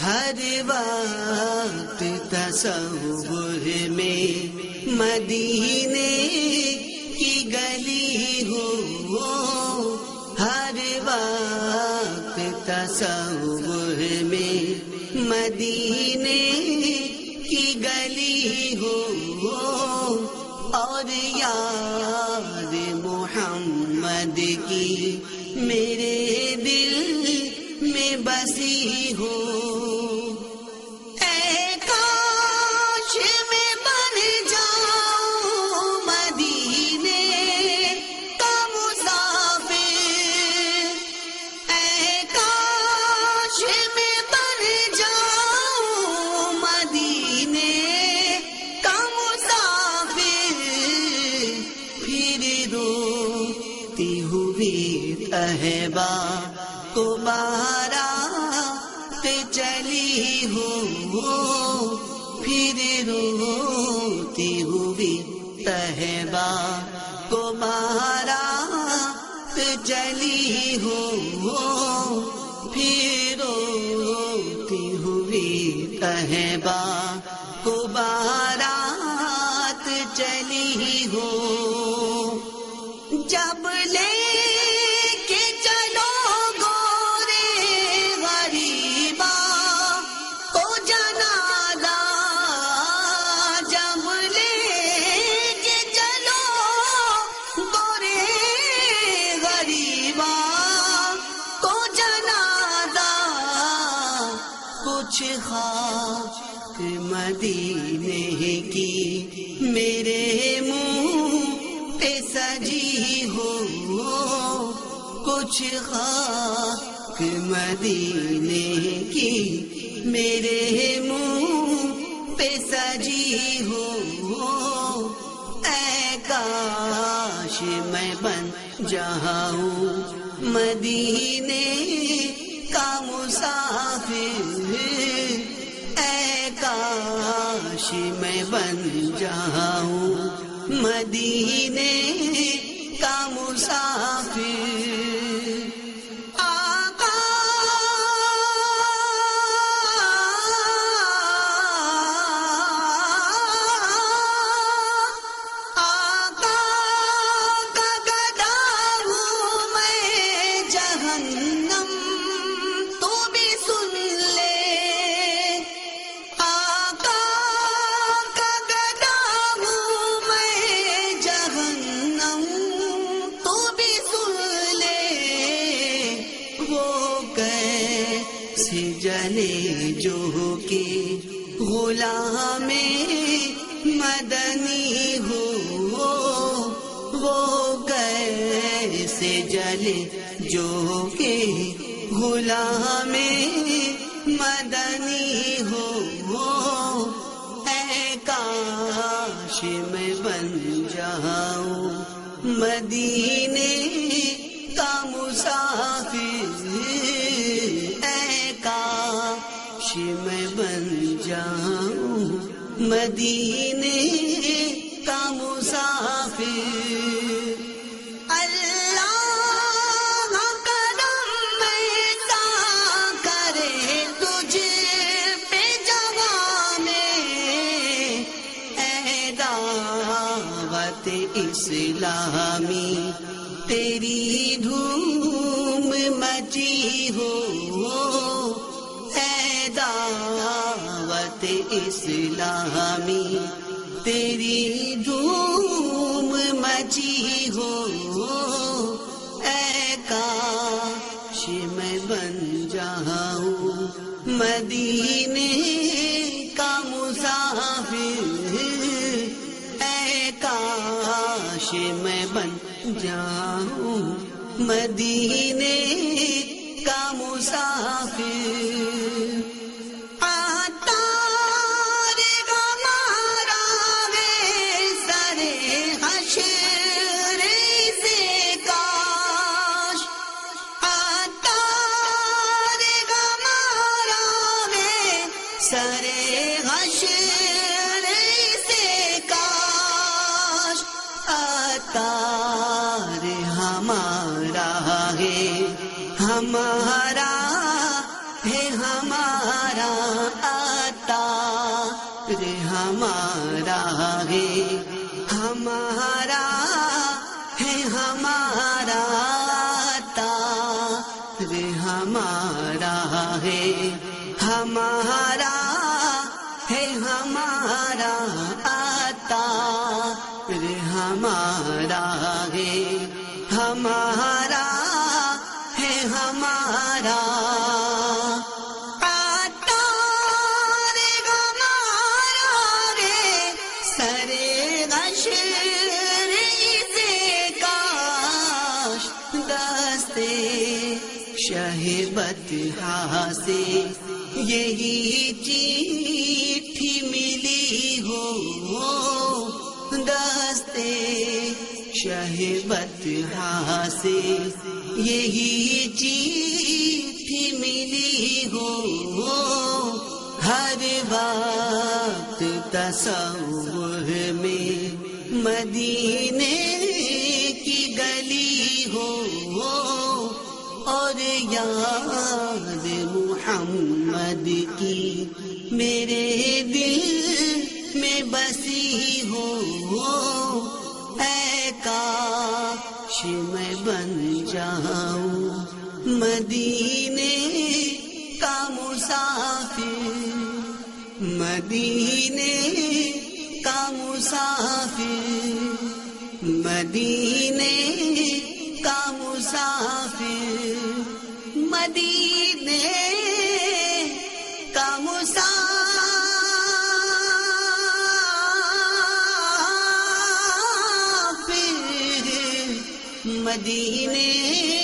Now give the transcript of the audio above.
ہر وقت تصور میں مدینے کی گلی ہو۔ ہر وقت تصور میں مدینے کی گلی ہو۔ اور یاد محمد کی میرے دل میں بسی ہو اے کاش میں بن جاؤں مدینے کا مسافر۔ اے کاش میں بن جاؤں مدینے کا مسافر۔ پھر روتی ہوئی کو بارات چلی ہو پھر روتی ہوئی تہبا کو بارات چلی ہو پھر روتی ہوئی تہبا کچھ خاک مدینے کی میرے منہ پہ سجی ہو کچھ خاک مدینے کی میرے منہ پہ سجی ہو اے کاش میں بن جاؤں مدینے کا مسافر کاش میں بن جاؤں۔ مدینے کا مسافر جلے جو کہ غلام مدنی ہو، وہ کیسے جلے جو کہ غلام مدنی ہو۔ اے کاش میں بن جاؤں مدینے جاؤں۔ مدینے کا مسافر۔ اللہ کرے اسلامی تیری دھوم مچی ہو۔ دعوت اسلامی، تیری دھوم مچی ہو، اے کاش میں بن جاؤں۔ مدینے کا مسافر، اے کاش میں بن جاؤں۔ مدینے کا مسافر آتار گمارا وے سرے حشر سے کاش۔ آتار گمارا وے سرے حشر سے کاش۔ آتار ہمارا ہے۔ ہمارا ہے ہمارا آتا رے ہمارا ہے ہمارا ہے ہمارا آتا رے ہمارا ہے ہمارا ہے ہمارا آتا رے ہمارا ہے ہمارا شہبت سے یہی چیٹھی ملی ہو دستے شہبت سے یہی چیٹھی ہر وقت تصور میں مدینے کی گلی ہو اور یاد محمد کی میرے دل میں بسی ہو اے کاش میں بن جاؤں مدینے کا مسافر مدینے کا مسافر مدینے کا مسافر مدینے کا مسافر مدینے